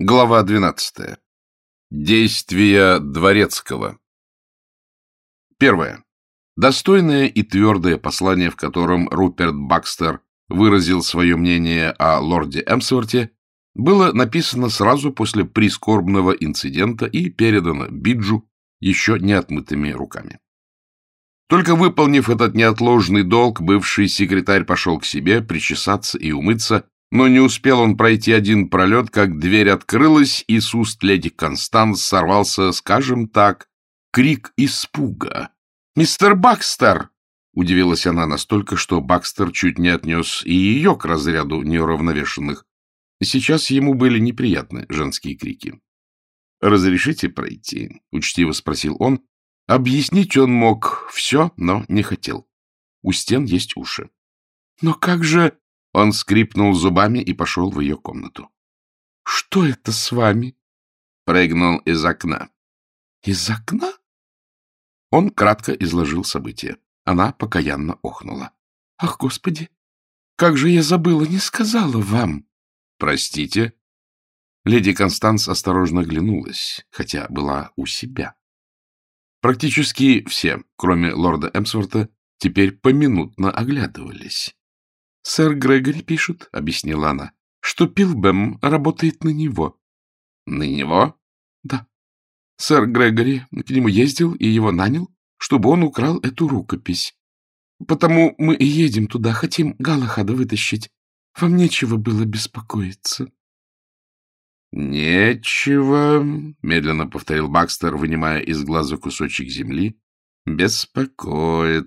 Глава 12. Действия Дворецкого. Первое. Достойное и твердое послание, в котором Руперт Бакстер выразил свое мнение о лорде Эмсворте, было написано сразу после прискорбного инцидента и передано Биджу еще не отмытыми руками. Только выполнив этот неотложный долг, бывший секретарь пошел к себе причесаться и умыться, но не успел он пройти один пролет, как дверь открылась, и с леди Констанс сорвался, скажем так, крик испуга. «Мистер Бакстер!» — удивилась она настолько, что Бакстер чуть не отнес и ее к разряду неуравновешенных. Сейчас ему были неприятны женские крики. «Разрешите пройти?» — учтиво спросил он. Объяснить он мог все, но не хотел. У стен есть уши. «Но как же...» Он скрипнул зубами и пошел в ее комнату. — Что это с вами? — прыгнул из окна. — Из окна? Он кратко изложил события. Она покаянно охнула. — Ах, Господи! Как же я забыла, не сказала вам! — Простите. Леди Констанс осторожно оглянулась, хотя была у себя. Практически все, кроме лорда Эмсворта, теперь поминутно оглядывались. — Сэр Грегори пишет, — объяснила она, — что Пилбэм работает на него. — На него? — Да. Сэр Грегори к нему ездил и его нанял, чтобы он украл эту рукопись. Потому мы и едем туда, хотим Галахада вытащить. Вам нечего было беспокоиться. — Нечего, — медленно повторил Бакстер, вынимая из глаза кусочек земли, — беспокоиться.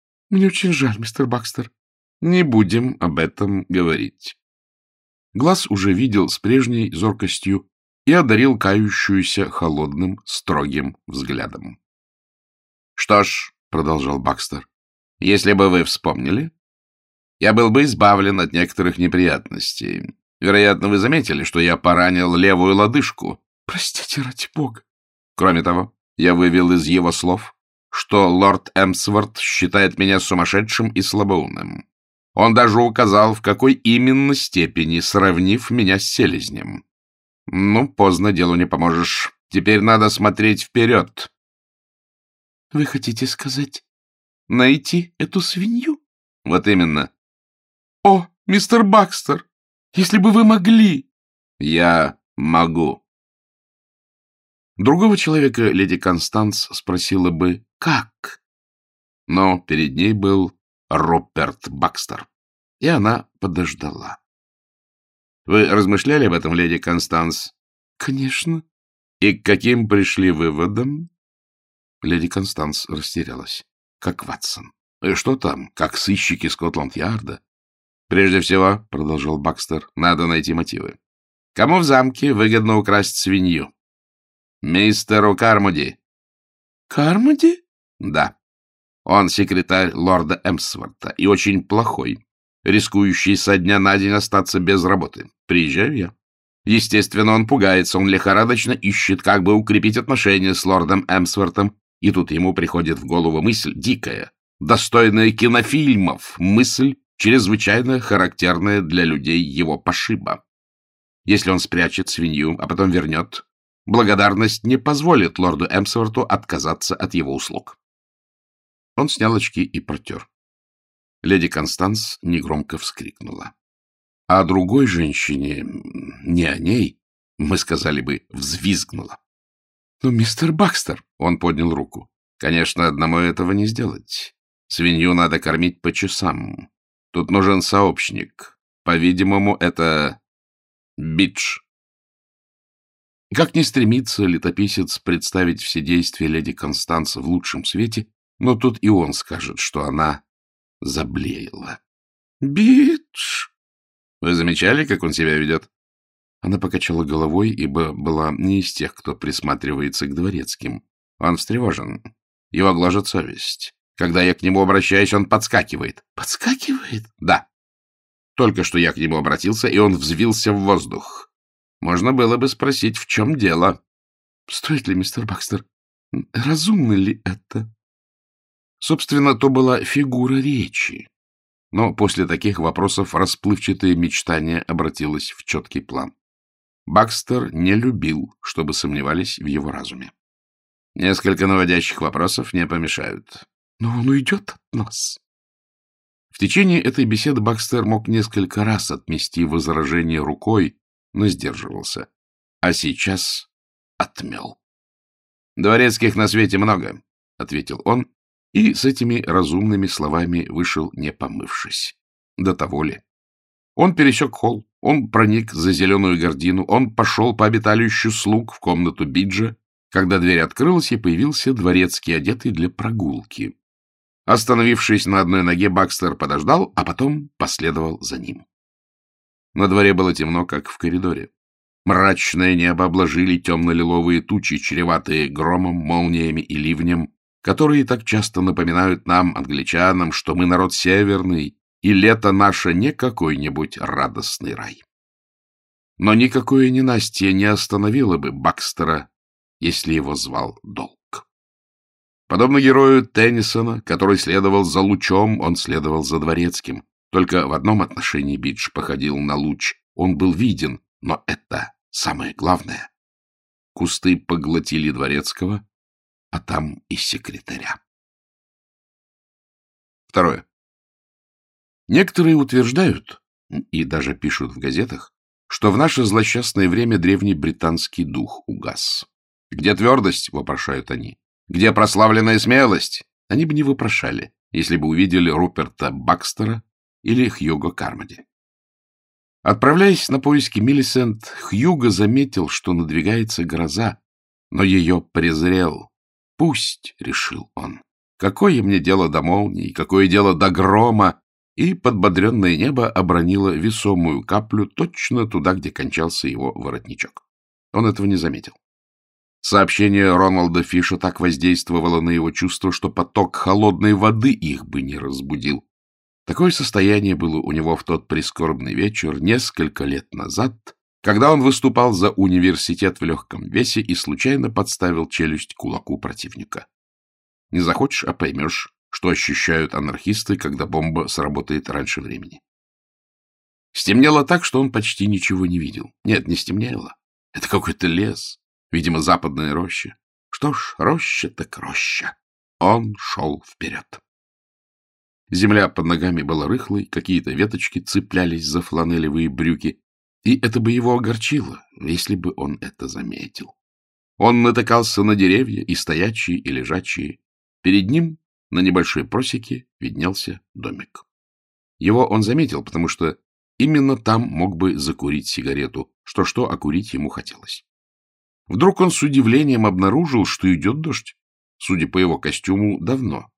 — Мне очень жаль, мистер Бакстер. Не будем об этом говорить. Глаз уже видел с прежней зоркостью и одарил кающуюся холодным, строгим взглядом. — Что ж, — продолжал Бакстер, — если бы вы вспомнили, я был бы избавлен от некоторых неприятностей. Вероятно, вы заметили, что я поранил левую лодыжку. — Простите, ради бога. Кроме того, я вывел из его слов, что лорд Эмсворт считает меня сумасшедшим и слабоумным. Он даже указал, в какой именно степени, сравнив меня с селезнем. Ну, поздно, делу не поможешь. Теперь надо смотреть вперед. — Вы хотите сказать, найти эту свинью? — Вот именно. — О, мистер Бакстер, если бы вы могли! — Я могу. Другого человека леди Констанс спросила бы «Как?», но перед ней был Руперт Бакстер. И она подождала. — Вы размышляли об этом, леди Констанс? — Конечно. — И к каким пришли выводам? Леди Констанс растерялась. — Как Ватсон. — Что там? Как сыщики Скотланд-Ярда? — Прежде всего, — продолжал Бакстер, — надо найти мотивы. Кому в замке выгодно украсть свинью? — Мистеру Кармуди. — Кармуди? — Да. Он секретарь лорда Эмсворта и очень плохой, рискующий со дня на день остаться без работы. Приезжаю я. Естественно, он пугается, он лихорадочно ищет, как бы укрепить отношения с лордом Эмсвортом, и тут ему приходит в голову мысль дикая, достойная кинофильмов, мысль, чрезвычайно характерная для людей его пошиба. Если он спрячет свинью, а потом вернет, благодарность не позволит лорду Эмсворту отказаться от его услуг. Он снял очки и протер. Леди Констанс негромко вскрикнула. А другой женщине, не о ней, мы сказали бы, взвизгнула. — Ну, мистер Бакстер, — он поднял руку. — Конечно, одному этого не сделать. Свинью надо кормить по часам. Тут нужен сообщник. По-видимому, это Бидж. Как ни стремится летописец представить все действия леди Констанс в лучшем свете, но тут и он скажет, что она заблеяла. — Бидж! Вы замечали, как он себя ведет? Она покачала головой, ибо была не из тех, кто присматривается к дворецким. Он встревожен. Его гложет совесть. Когда я к нему обращаюсь, он подскакивает. — Подскакивает? — Да. Только что я к нему обратился, и он взвился в воздух. Можно было бы спросить, в чем дело. — Стоит ли, мистер Бакстер? Разумно ли это? Собственно, то была фигура речи. Но после таких вопросов расплывчатое мечтание обратилось в четкий план. Бакстер не любил, чтобы сомневались в его разуме. Несколько наводящих вопросов не помешают. Но он уйдет от нас. В течение этой беседы Бакстер мог несколько раз отмести возражение рукой, но сдерживался. А сейчас отмел. «Дворецких на свете много», — ответил он, и с этими разумными словами вышел, не помывшись. До того ли. Он пересек холл, он проник за зеленую гордину, он пошел по обиталищу слуг в комнату Биджа, когда дверь открылась, и появился дворецкий, одетый для прогулки. Остановившись на одной ноге, Бакстер подождал, а потом последовал за ним. На дворе было темно, как в коридоре. Мрачное небо обложили темно-лиловые тучи, чреватые громом, молниями и ливнем, которые так часто напоминают нам, англичанам, что мы народ северный, и лето наше не какой-нибудь радостный рай. Но никакое ненастье не остановило бы Бакстера, если его звал долг. Подобно герою Теннисона, который следовал за лучом, он следовал за дворецким. Только в одном отношении Бидж походил на луч. Он был виден, но это самое главное. Кусты поглотили дворецкого, а там и секретаря. Второе. Некоторые утверждают, и даже пишут в газетах, что в наше злосчастное время древний британский дух угас. «Где твердость?» — вопрошают они. «Где прославленная смелость?» Они бы не вопрошали, если бы увидели Руперта Бакстера или Хьюго Кармоди. Отправляясь на поиски Миллисент, Хьюго заметил, что надвигается гроза, но ее презрел. «Пусть», — решил он, — «какое мне дело до молнии, какое дело до грома, и подбодренное небо обронило весомую каплю точно туда, где кончался его воротничок. Он этого не заметил. Сообщение Роналда Фиша так воздействовало на его чувство, что поток холодной воды их бы не разбудил. Такое состояние было у него в тот прискорбный вечер несколько лет назад, когда он выступал за университет в легком весе и случайно подставил челюсть кулаку противника. Не захочешь, а поймешь, что ощущают анархисты, когда бомба сработает раньше времени. Стемнело так, что он почти ничего не видел. Нет, не стемнело. Это какой-то лес, видимо, западная роща. Что ж, роща так роща. Он шел вперед. Земля под ногами была рыхлой, какие-то веточки цеплялись за фланелевые брюки, и это бы его огорчило, если бы он это заметил. Он натыкался на деревья, и стоячие, и лежачие. Перед ним на небольшой просеке виднелся домик. Его он заметил, потому что именно там мог бы закурить сигарету, что-что, окурить ему хотелось. Вдруг он с удивлением обнаружил, что идет дождь. Судя по его костюму, давно.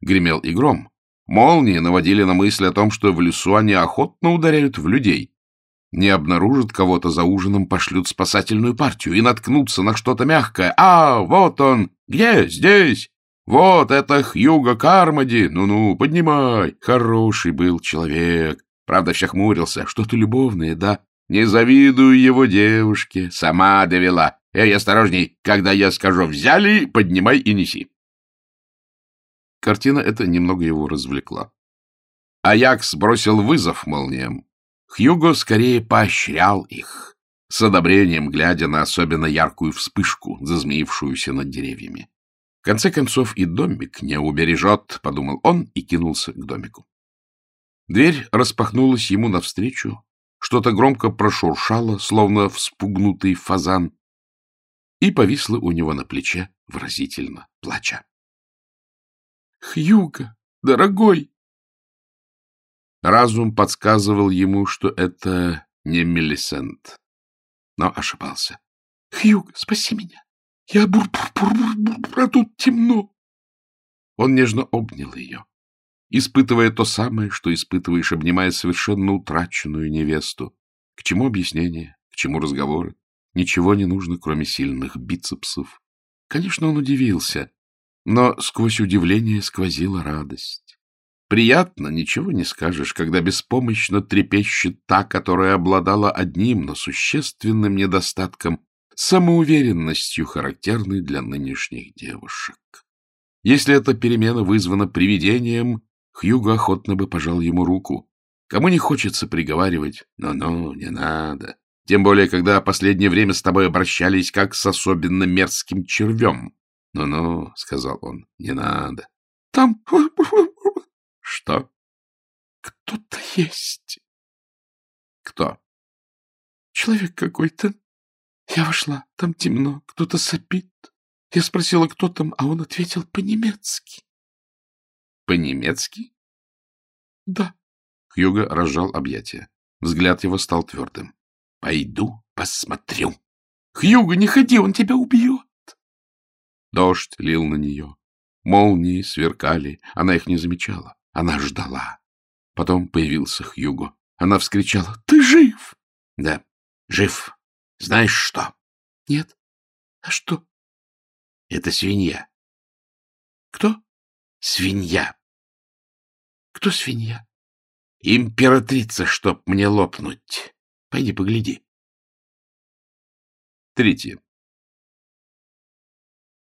Гремел и гром. Молнии наводили на мысль о том, что в лесу они охотно ударяют в людей. Не обнаружат кого-то за ужином, пошлют спасательную партию и наткнутся на что-то мягкое. А, вот он! Где? Здесь! Вот это Хьюго Кармоди! Ну-ну, поднимай! Хороший был человек. Правда, все хмурился. Что-то любовное, да? Не завидую его девушке. Сама довела. Эй, осторожней! Когда я скажу «взяли», поднимай и неси. Картина эта немного его развлекла. Аякс бросил вызов молниям. Хьюго скорее поощрял их, с одобрением глядя на особенно яркую вспышку, зазмеившуюся над деревьями конце концов, и домик не убережет, — подумал он и кинулся к домику. Дверь распахнулась ему навстречу, что-то громко прошуршало, словно вспугнутый фазан, и повисло у него на плече, выразительно плача. — Хьюга, дорогой! Разум подсказывал ему, что это не Мелисент, но ошибался. — Хьюга, спаси меня! Я бур-бур-бур-бур, а тут темно. Он нежно обнял ее, испытывая то самое, что испытываешь, обнимая совершенно утраченную невесту. К чему объяснение, к чему разговоры? Ничего не нужно, кроме сильных бицепсов. Конечно, он удивился, но сквозь удивление сквозила радость. Приятно, ничего не скажешь, когда беспомощно трепещет та, которая обладала одним, но существенным недостатком самоуверенностью, характерной для нынешних девушек. Если эта перемена вызвана привидением, Хьюго охотно бы пожал ему руку. Кому не хочется приговаривать «ну-ну, не надо», Тем более, когда последнее время с тобой обращались как с особенно мерзким червем. «Ну — сказал он, — не надо. — Там... — Что? — Кто-то есть. — Кто? — Человек какой-то. Я вошла, там темно, кто-то сопит. Я спросила, кто там, а он ответил по-немецки. — По-немецки? — Да. Хьюго разжал объятия. Взгляд его стал твердым. — Пойду посмотрю. — Хьюго, не ходи, он тебя убьет. Дождь лил на нее. Молнии сверкали. Она их не замечала. Она ждала. Потом появился Хьюго. Она вскричала. — Ты жив? — Да, жив. Знаешь что? — Нет. А что? — Это свинья. — Кто? — Свинья. — Кто свинья? — Императрица, чтоб мне лопнуть. Пойди погляди. Третье.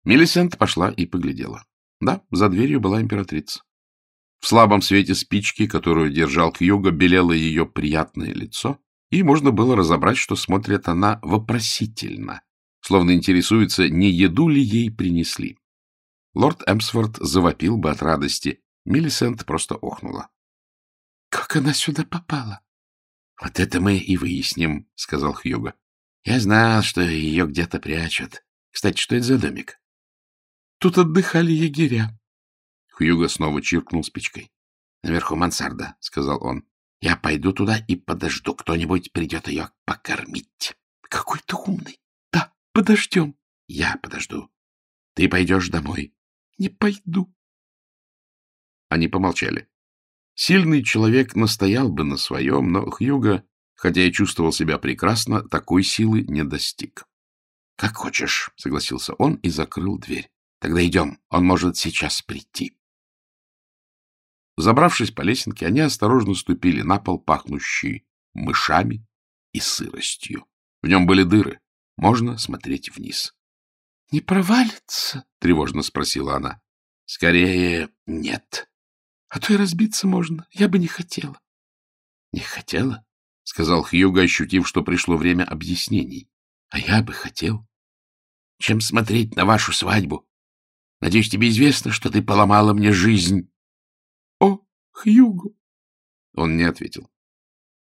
Мелисент пошла и поглядела. Да, за дверью была императрица. В слабом свете спички, которую держал Кьюго, белело ее приятное лицо, и можно было разобрать, что смотрит она вопросительно, словно интересуется, не еду ли ей принесли. Лорд Эмсворт завопил бы от радости. Миллисент просто охнула. — Как она сюда попала? — Вот это мы и выясним, — сказал Хьюго. — Я знал, что ее где-то прячут. Кстати, что это за домик? Тут отдыхали егеря. Хьюго снова чиркнул спичкой. — Наверху мансарда, — сказал он. — Я пойду туда и подожду. Кто-нибудь придет ее покормить. — Какой ты умный. Да, подождем. — Я подожду. Ты пойдешь домой. — Не пойду. Они помолчали. Сильный человек настоял бы на своем, но Хьюго, хотя и чувствовал себя прекрасно, такой силы не достиг. — Как хочешь, — согласился он и закрыл дверь. Тогда идем, он может сейчас прийти. Забравшись по лесенке, они осторожно ступили на пол, пахнущий мышами и сыростью. В нем были дыры. Можно смотреть вниз. — Не провалится? — тревожно спросила она. — Скорее, нет. — А то и разбиться можно. Я бы не хотела. — Не хотела? — сказал Хьюго, ощутив, что пришло время объяснений. — А я бы хотел. Чем смотреть на вашу свадьбу? Надеюсь, тебе известно, что ты поломала мне жизнь. — Хьюго! Он не ответил.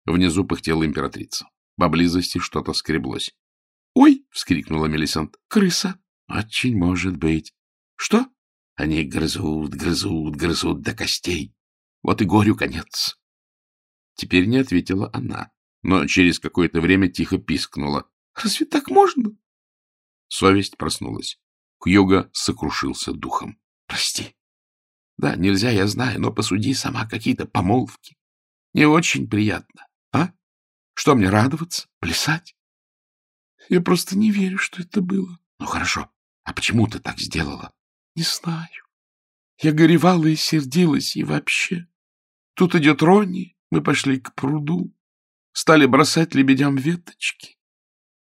Внизу пыхтела императрица. Поблизости что-то скреблось. — Ой! — вскрикнула Мелисант. — Крыса! — Очень может быть. — Что? — Они грызут, грызут, грызут до костей. Вот и горю конец. Теперь не ответила она, но через какое-то время тихо пискнула. — Разве так можно? Совесть проснулась. Хьюго сокрушился духом. — Прости. Да, нельзя, я знаю, но посуди сама какие-то помолвки. Не очень приятно, а? Что мне радоваться? Плясать? Я просто не верю, что это было. Ну, хорошо. А почему ты так сделала? Не знаю. Я горевала и сердилась, и вообще. Тут идет Ронни, мы пошли к пруду, стали бросать лебедям веточки.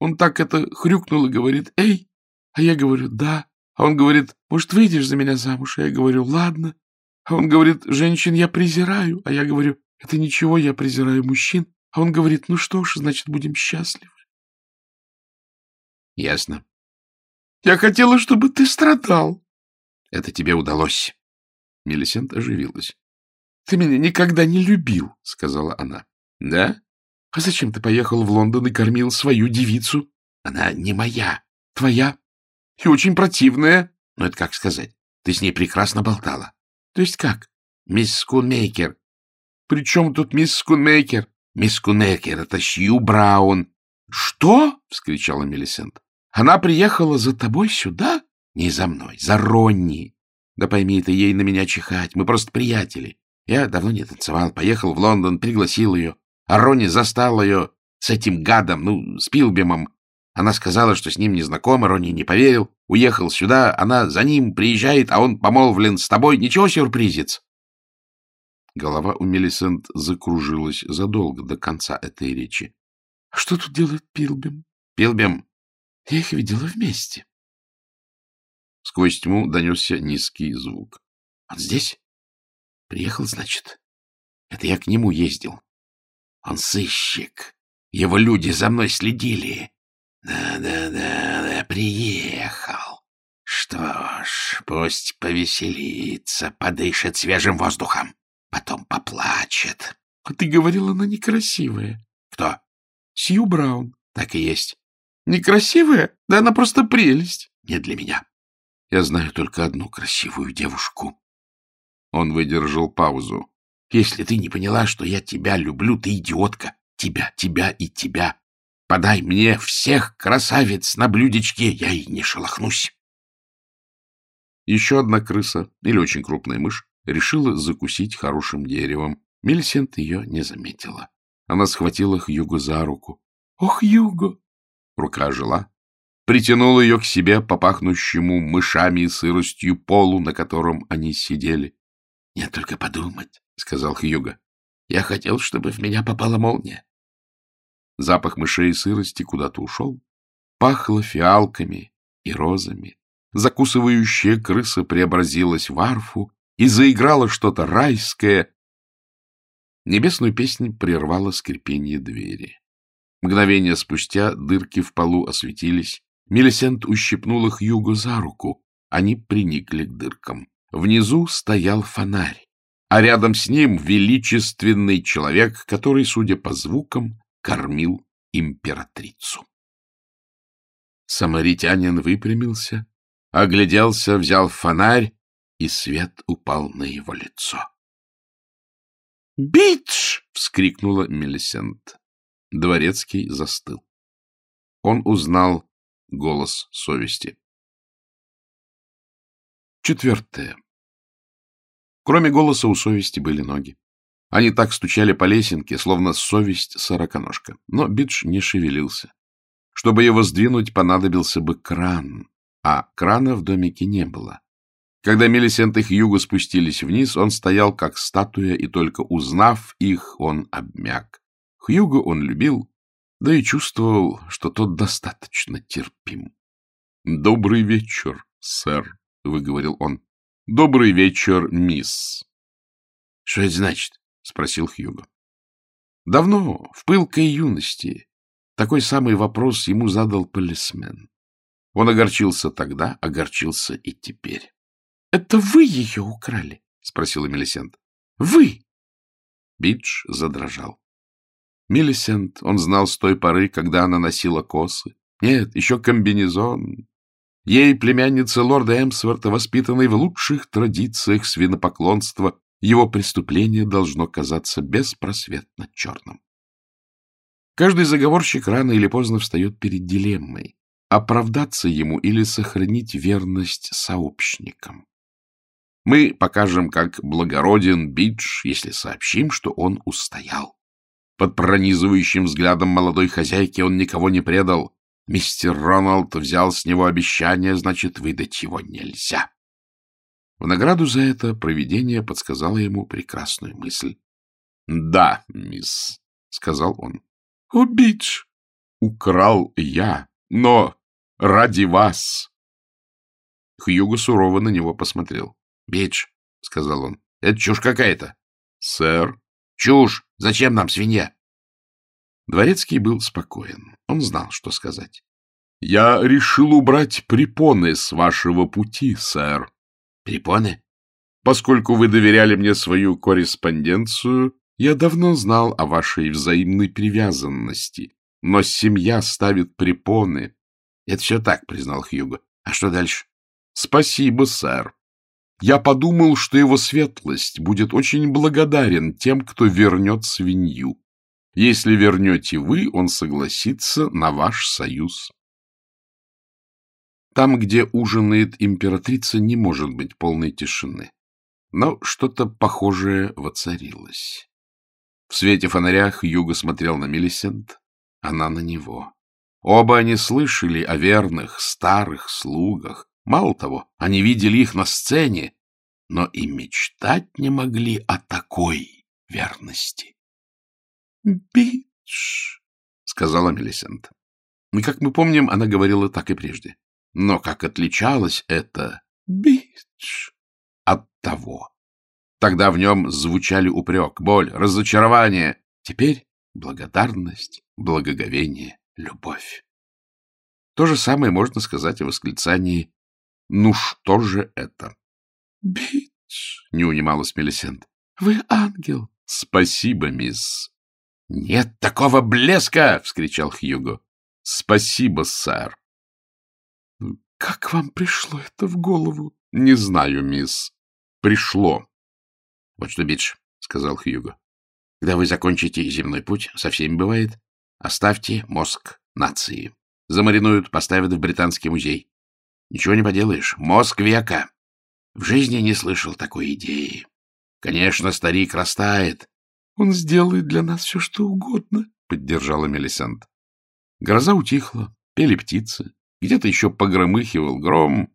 Он так это хрюкнул и говорит, «Эй!» А я говорю, «Да». А он говорит, может, выйдешь за меня замуж? А я говорю, ладно. А он говорит, женщин я презираю. А я говорю, это ничего, я презираю мужчин. А он говорит, ну что ж, значит, будем счастливы. Ясно. Я хотела, чтобы ты страдал. Это тебе удалось. Мелисент оживилась. Ты меня никогда не любил, сказала она. Да? А зачем ты поехал в Лондон и кормил свою девицу? Она не моя. Твоя? И очень противная. Ну, это как сказать? Ты с ней прекрасно болтала. То есть как? Мисс Скунмейкер. При чем тут мисс Скунмейкер? Мисс Скунмейкер — это Сью Браун. Что? — вскричала Мелисент. Она приехала за тобой сюда? Не за мной, за Ронни. Да пойми ты, ей на меня чихать. Мы просто приятели. Я давно не танцевал, поехал в Лондон, пригласил ее. А Ронни застал ее с этим гадом, ну, с Пилбемом. Она сказала, что с ним не знакома, Ронни не поверил. Уехал сюда, она за ним приезжает, а он помолвлен с тобой. Ничего, сюрпризец. Голова у Мелисент закружилась задолго до конца этой речи. — А что тут делает Пилбем? — Пилбем? Я их видела вместе. Сквозь тьму донесся низкий звук. — Он здесь? Приехал, значит? Это я к нему ездил. Он сыщик. Его люди за мной следили. Да-да-да, приехал. Что ж, пусть повеселится, подышит свежим воздухом, потом поплачет. — А ты говорил, она некрасивая. — Кто? — Сью Браун. — Так и есть. — Некрасивая? Да она просто прелесть. — Не для меня. Я знаю только одну красивую девушку. Он выдержал паузу. — Если ты не поняла, что я тебя люблю, ты идиотка. Тебя, тебя и тебя. Подай мне всех красавиц на блюдечке, я и не шелохнусь. Еще одна крыса, или очень крупная мышь, решила закусить хорошим деревом. Мельсент ее не заметила. Она схватила Хьюго за руку. — Ох, Юго! Рука ожила, притянула ее к себе по пахнущему мышами и сыростью полу, на котором они сидели. — Нет, только подумать, — сказал Хьюго. — Я хотел, чтобы в меня попала молния. Запах мышей и сырости куда-то ушел. Пахло фиалками и розами. Закусывающая крыса преобразилась в арфу и заиграла что-то райское, Небесную песнь прервало скрипение двери. Мгновение спустя дырки в полу осветились. Мелисент ущипнул их Юго за руку. Они приникли к дыркам. Внизу стоял фонарь, а рядом с ним величественный человек, который, судя по звукам, кормил императрицу. Самаритянин выпрямился, огляделся, взял фонарь, и свет упал на его лицо. «Бидж!» — вскрикнула Мелисент. Дворецкий застыл. Он узнал голос совести. Четвертое. Кроме голоса у совести были ноги. Они так стучали по лесенке, словно совесть сороконожка. Но Бидж не шевелился. Чтобы его сдвинуть, понадобился бы кран, а крана в домике не было. Когда Мелисент и Хьюго спустились вниз, он стоял как статуя, и только узнав их, он обмяк. Хьюго он любил, да и чувствовал, что тот достаточно терпим. — Добрый вечер, сэр, — выговорил он. — Добрый вечер, мисс. — Что это значит? — спросил Хьюго. Давно, в пылкой юности, такой самый вопрос ему задал полисмен. Он огорчился тогда, огорчился и теперь. — Это вы ее украли? — спросила Мелисент. — Вы! Бидж задрожал. Мелисент он знал с той поры, когда она носила косы. Нет, еще комбинезон. Ей, племянница лорда Эмсворта, воспитанной в лучших традициях свинопоклонства, его преступление должно казаться беспросветно черным. Каждый заговорщик рано или поздно встает перед дилеммой — оправдаться ему или сохранить верность сообщникам. Мы покажем, как благороден Бидж, если сообщим, что он устоял. Под пронизывающим взглядом молодой хозяйки он никого не предал. Мистер Роналд взял с него обещание, значит, выдать его нельзя. В награду за это провидение подсказало ему прекрасную мысль. — Да, мисс, — сказал он. — Бидж! — Украл я, но ради вас. Хьюго сурово на него посмотрел. Бидж, — сказал он, — это чушь какая-то. — Сэр. — Чушь! Зачем нам свинья? Дворецкий был спокоен. Он знал, что сказать. — Я решил убрать препоны с вашего пути, сэр. — Препоны? Поскольку вы доверяли мне свою корреспонденцию, я давно знал о вашей взаимной привязанности. Но семья ставит препоны. — Это все так, — признал Хьюго. — А что дальше? — Спасибо, сэр я подумал, что его светлость будет очень благодарен тем, кто вернет свинью. Если вернете вы, он согласится на ваш союз. Там, где ужинает императрица, не может быть полной тишины. Но что-то похожее воцарилось. В свете фонаря Юго смотрел на Мелисент, она на него. Оба они слышали о верных, старых слугах, Мало того, они видели их на сцене, но и мечтать не могли о такой верности. — Бидж, — сказала Мелисент. И, как мы помним, она говорила так и прежде. Но как отличалось это «Бидж» от того? Тогда в нем звучали упрек, боль, разочарование. Теперь благодарность, благоговение, любовь. То же самое можно сказать о восклицании «Ну что же это?» «Бич!» — не унималась Мелисент. «Вы ангел!» «Спасибо, мисс!» «Нет такого блеска!» — вскричал Хьюго. «Спасибо, сэр!» «Как вам пришло это в голову?» «Не знаю, мисс. Пришло». «Вот что, Бидж», — сказал Хьюго. «Когда вы закончите земной путь, со всеми бывает, оставьте мозг нации. Замаринуют, поставят в Британский музей. Ничего не поделаешь. Мозг века. В жизни не слышал такой идеи. Конечно, старик растает. Он сделает для нас все, что угодно, — поддержала Мелисант. Гроза утихла, пели птицы, где-то еще погромыхивал гром,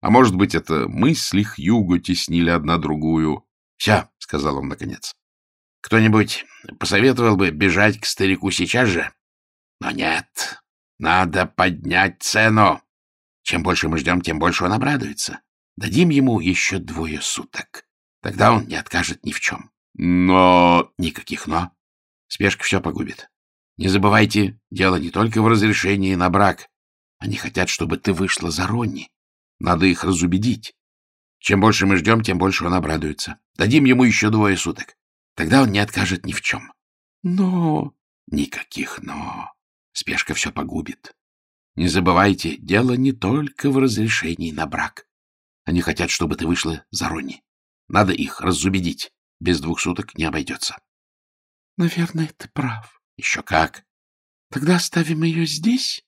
а может быть, это мысли Хьюго теснили одна другую. — Все, — сказал он наконец. — Кто-нибудь посоветовал бы бежать к старику сейчас же? Но нет, надо поднять цену. Чем больше мы ждем, тем больше он обрадуется. Дадим ему еще двое суток. Тогда он не откажет ни в чем. Но... Никаких «но». Спешка все погубит. Не забывайте, дело не только в разрешении на брак. Они хотят, чтобы ты вышла за Ронни. Надо их разубедить. Чем больше мы ждем, тем больше он обрадуется. Дадим ему еще двое суток. Тогда он не откажет ни в чем. Но... Никаких «но». Спешка все погубит. Не забывайте, дело не только в разрешении на брак. Они хотят, чтобы ты вышла за Ронни. Надо их разубедить. Без двух суток не обойдется. — Наверное, ты прав. — Еще как. — Тогда оставим ее здесь? —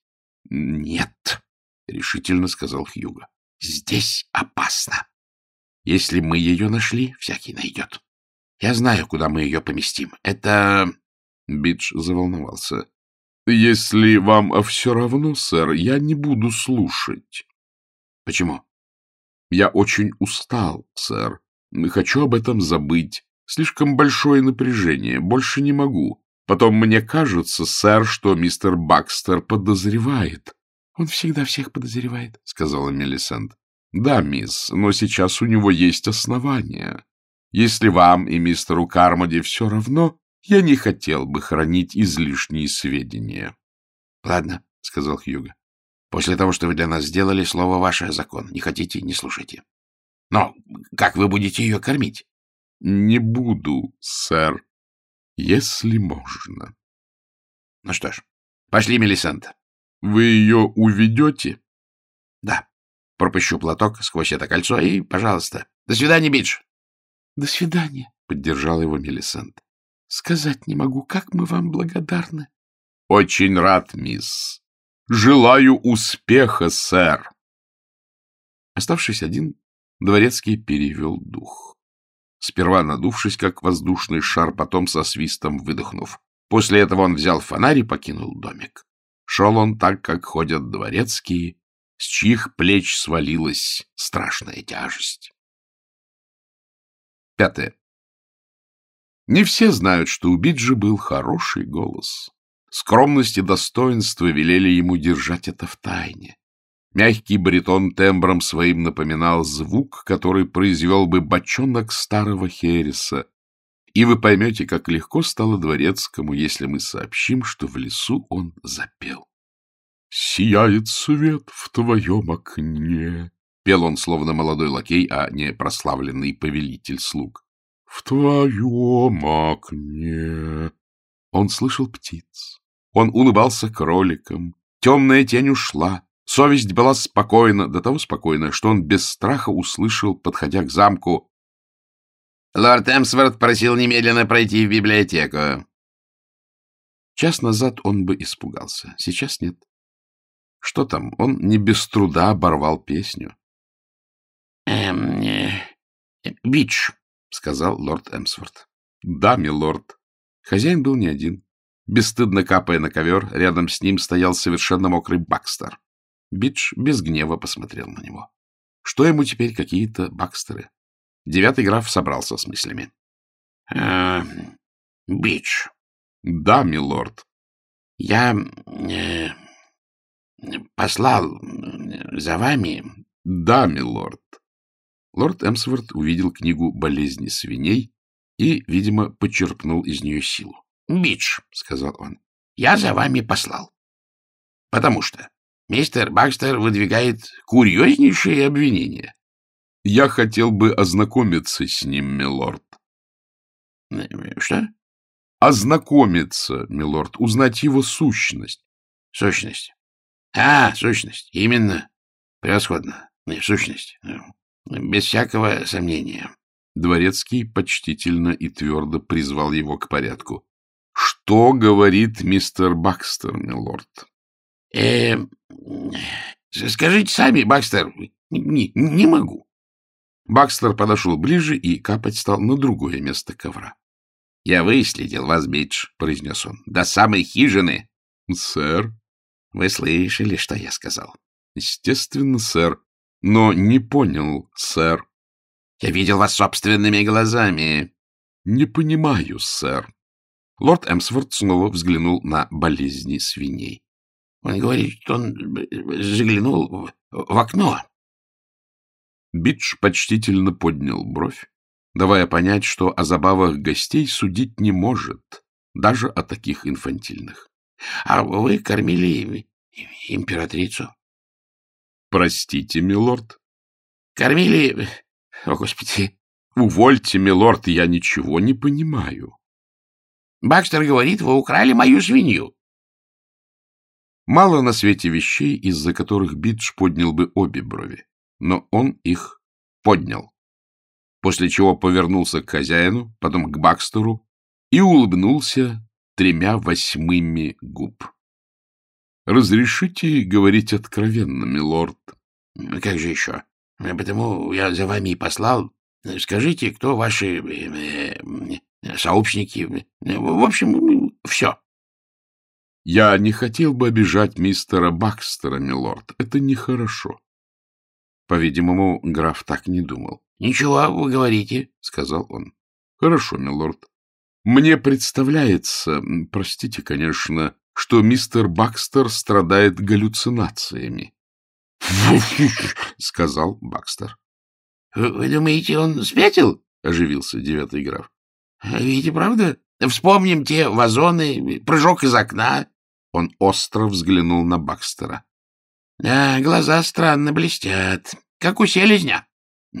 Нет, — решительно сказал Хьюго. — Здесь опасно. Если мы ее нашли, всякий найдет. Я знаю, куда мы ее поместим. Это... Бидж заволновался. — Если вам все равно, сэр, я не буду слушать. — Почему? — Я очень устал, сэр. Хочу об этом забыть. Слишком большое напряжение. Больше не могу. Потом мне кажется, сэр, что мистер Бакстер подозревает. — Он всегда всех подозревает, — сказала Мелисент. — Да, мисс, но сейчас у него есть основания. Если вам и мистеру Кармоди все равно, я не хотел бы хранить излишние сведения. — Ладно, — сказал Хьюго. — После того, что вы для нас сделали, слово ваше — закон. Не хотите — не слушайте. Но как вы будете ее кормить? — Не буду, сэр, если можно. — Ну что ж, пошли, Мелисента. — Вы ее уведете? — Да. Пропущу платок сквозь это кольцо и, пожалуйста. До свидания, Бидж. — До свидания, — поддержал его Мелисент. — Сказать не могу, как мы вам благодарны. — Очень рад, мисс. Желаю успеха, сэр. Оставшись один, Дворецкий перевел дух. Сперва надувшись, как воздушный шар, потом со свистом выдохнув. После этого он взял фонарь и покинул домик. Шел он так, как ходят дворецкие, с чьих плеч свалилась страшная тяжесть. Пятое. Не все знают, что у Биджи был хороший голос. Скромность и достоинство велели ему держать это в тайне. Мягкий баритон тембром своим напоминал звук, который произвел бы бочонок старого Хереса. И вы поймете, как легко стало дворецкому, если мы сообщим, что в лесу он запел. «Сияет свет в твоем окне», — пел он словно молодой лакей, а не прославленный повелитель слуг. «В твоем окне». Он слышал птиц. Он улыбался кроликам. Темная тень ушла. Совесть была спокойна, до того спокойна, что он без страха услышал, подходя к замку. «Лорд Эмсворт просил немедленно пройти в библиотеку». Час назад он бы испугался, сейчас нет. Что там, он не без труда оборвал песню. «Эм, э, Бич», — сказал лорд Эмсворт. «Да, милорд». Хозяин был не один. Бесстыдно капая на ковер, рядом с ним стоял совершенно мокрый Бакстер. Бидж без гнева посмотрел на него. Что ему теперь какие-то бакстеры? Девятый граф собрался с мыслями. Э, — Бидж. — Да, милорд. — Я э, послал за вами. — Да, милорд. Лорд Эмсворт увидел книгу «Болезни свиней» и, видимо, почерпнул из нее силу. Бидж, — сказал он, — я за вами послал. Потому что мистер Бакстер выдвигает курьезнейшие обвинения. — Я хотел бы ознакомиться с ним, милорд. Э, — Что? — Ознакомиться, милорд, узнать его сущность. — Сущность. — А, сущность, именно. Превосходно. Сущность. Без всякого сомнения. Дворецкий почтительно и твердо призвал его к порядку. — Что говорит мистер Бакстер, милорд? Э, скажите сами, Бакстер. Не, могу. Бакстер подошел ближе, и капать стал на другое место ковра. — Я выследил вас, Бидж, — произнес он, — до самой хижины. — Сэр? — Вы слышали, что я сказал? — Естественно, сэр. Но не понял, сэр. — Я видел вас собственными глазами. — Не понимаю, сэр. Лорд Эмсворт снова взглянул на болезни свиней. — Он говорит, что он заглянул в, в окно. Бидж почтительно поднял бровь, давая понять, что о забавах гостей судить не может, даже о таких инфантильных. — А вы кормили императрицу? — Простите, милорд. — Кормили... О, Господи! — Увольте, милорд, я ничего не понимаю. — Бакстер говорит, вы украли мою свинью. Мало на свете вещей, из-за которых Бидж поднял бы обе брови, но он их поднял, после чего повернулся к хозяину, потом к Бакстеру и улыбнулся тремя восьмыми губ. — Разрешите говорить откровенно, милорд? — Как же еще? Потому я за вами и послал. Скажите, кто ваши э, э, сообщники? В общем, все. — Я не хотел бы обижать мистера Бакстера, милорд. Это нехорошо. По-видимому, граф так не думал. — Ничего, вы говорите, — сказал он. — Хорошо, милорд. Мне представляется, простите, конечно, что мистер Бакстер страдает галлюцинациями. — сказал Бакстер. — Вы думаете, он спятил? — оживился девятый граф. — Видите, правда? Вспомним те вазоны, прыжок из окна. Он остро взглянул на Бакстера. — Да, глаза странно блестят, как у селезня.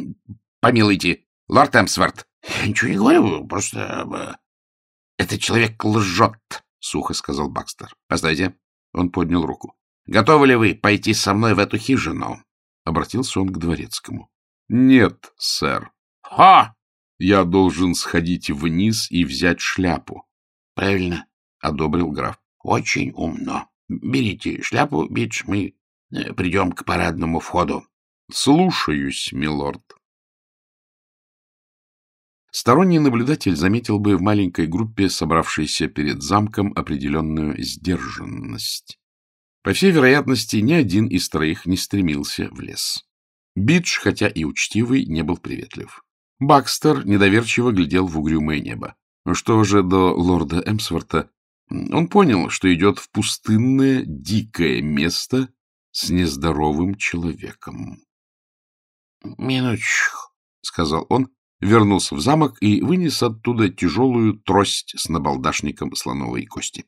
— Помилуйте, лорд Эмсворт. — Ничего не говорю, просто... Э, этот человек лжет, — сухо сказал Бакстер. — Постойте. Он поднял руку. — Готовы ли вы пойти со мной в эту хижину? — обратился он к дворецкому. — Нет, сэр. — Ха! Я должен сходить вниз и взять шляпу. — Правильно, — одобрил граф. — Очень умно. Берите шляпу, Бидж, мы э, придем к парадному входу. — Слушаюсь, милорд. Сторонний наблюдатель заметил бы в маленькой группе, собравшейся перед замком, определенную сдержанность. По всей вероятности, ни один из троих не стремился в лес. Бидж, хотя и учтивый, не был приветлив. Бакстер недоверчиво глядел в угрюмое небо. Что же до лорда Эмсворта, он понял, что идет в пустынное, дикое место с нездоровым человеком. — Минуточку, — сказал он, вернулся в замок и вынес оттуда тяжелую трость с набалдашником слоновой кости.